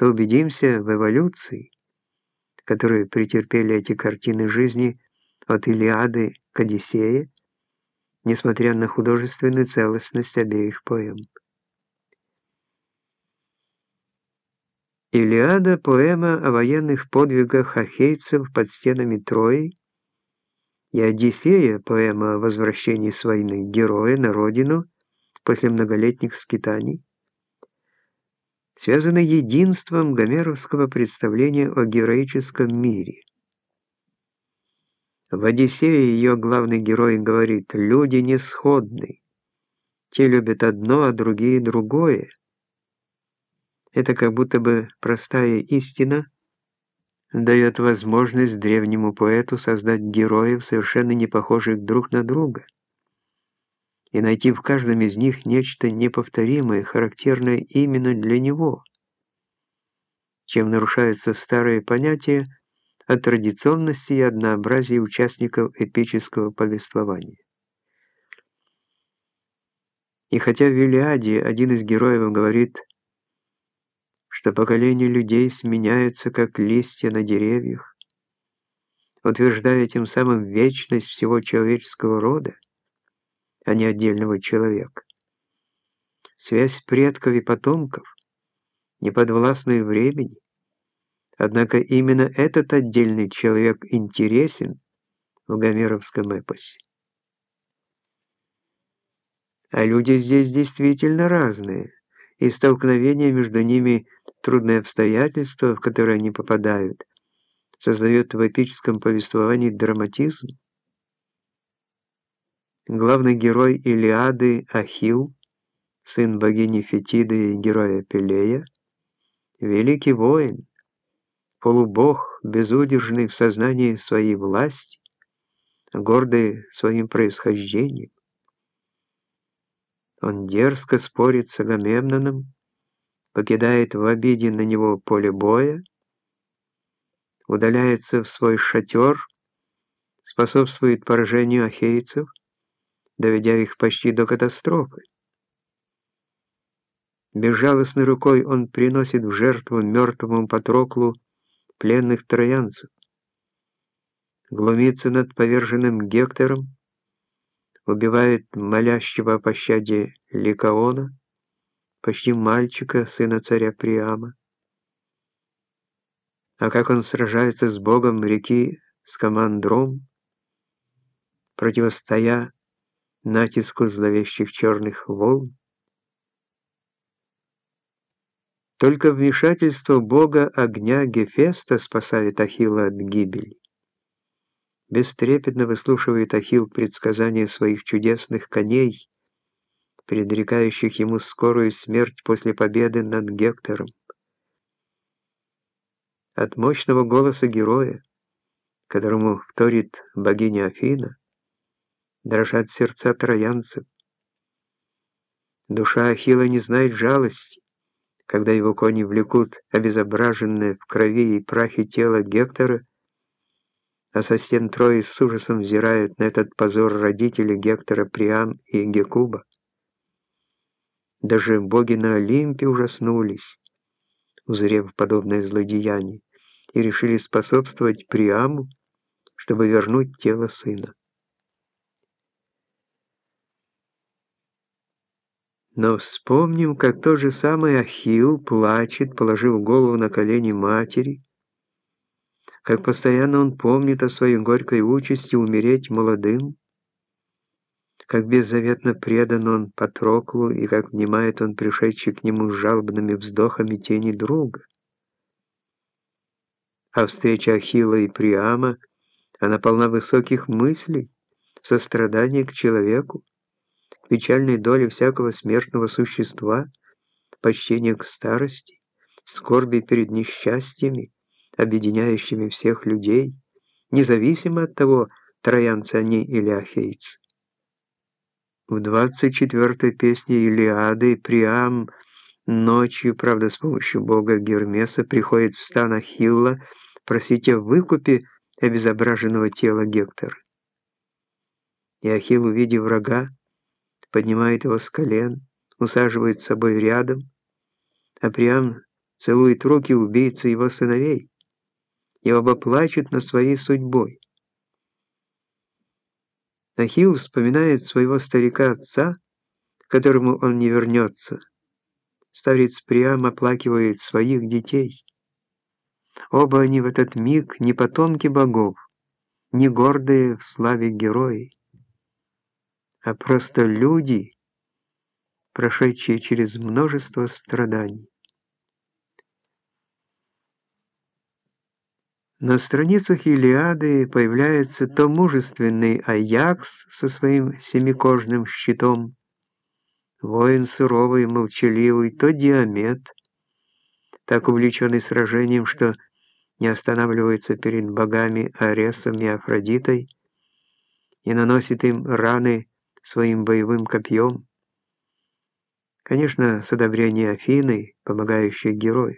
то убедимся в эволюции, которую претерпели эти картины жизни от Илиады к Одиссее, несмотря на художественную целостность обеих поэм. Илиада – поэма о военных подвигах ахейцев под стенами Трои, и Одиссея – поэма о возвращении с войны героя на родину после многолетних скитаний, связаны единством гомеровского представления о героическом мире. В «Одиссее» ее главный герой говорит «люди не сходны, те любят одно, а другие другое». Это как будто бы простая истина дает возможность древнему поэту создать героев, совершенно не похожих друг на друга – и найти в каждом из них нечто неповторимое, характерное именно для него, чем нарушаются старые понятия о традиционности и однообразии участников эпического повествования. И хотя в Илиаде один из героев говорит, что поколения людей сменяются, как листья на деревьях, утверждая тем самым вечность всего человеческого рода, а не отдельного человека. Связь предков и потомков, не подвластная времени, однако именно этот отдельный человек интересен в гомеровском эпосе. А люди здесь действительно разные, и столкновение между ними трудные обстоятельства, в которые они попадают, создает в эпическом повествовании драматизм, Главный герой Илиады Ахилл, сын богини Фетиды и героя Пелея, великий воин, полубог, безудержный в сознании своей власти, гордый своим происхождением. Он дерзко спорит с Агамемноном, покидает в обиде на него поле боя, удаляется в свой шатер, способствует поражению ахейцев, доведя их почти до катастрофы. Безжалостной рукой он приносит в жертву мертвому Патроклу пленных троянцев, глумится над поверженным Гектором, убивает молящего о пощаде Ликаона, почти мальчика, сына царя Приама. А как он сражается с богом реки Скамандром, противостоя натиску зловещих черных волн. Только вмешательство бога огня Гефеста спасает Ахилла от гибели. Бестрепетно выслушивает Ахилл предсказания своих чудесных коней, предрекающих ему скорую смерть после победы над Гектором. От мощного голоса героя, которому вторит богиня Афина, дрожат сердца троянцев. Душа Ахилла не знает жалости, когда его кони влекут обезображенное в крови и прахе тело Гектора, а со стен Трои с ужасом взирают на этот позор родители Гектора Приам и Гекуба. Даже боги на Олимпе ужаснулись, узрев подобное злодеяние, и решили способствовать Приаму, чтобы вернуть тело сына. Но вспомним, как тот же самый Ахилл плачет, положив голову на колени матери, как постоянно он помнит о своей горькой участи умереть молодым, как беззаветно предан он Патроклу и как внимает он пришедший к нему с жалобными вздохами тени друга. А встреча Ахилла и Приама, она полна высоких мыслей, сострадания к человеку, печальной доли всякого смертного существа, почтение к старости, скорби перед несчастьями, объединяющими всех людей, независимо от того, троянцы они или ахейцы. В 24-й песне Илиады Приам ночью, правда с помощью бога Гермеса, приходит в стан Ахилла просить о выкупе обезображенного тела Гектора. И Ахилл, увидев врага, поднимает его с колен, усаживает с собой рядом, а Приам целует руки убийцы его сыновей, и оба над своей судьбой. Ахилл вспоминает своего старика-отца, к которому он не вернется. Старец Приам оплакивает своих детей. Оба они в этот миг не потомки богов, не гордые в славе герои, а просто люди, прошедшие через множество страданий. На страницах Илиады появляется то мужественный Аякс со своим семикожным щитом, воин суровый, молчаливый, то Диамет, так увлеченный сражением, что не останавливается перед богами Аресом и Афродитой и наносит им раны своим боевым копьем. Конечно, с одобрения Афины, помогающей герою.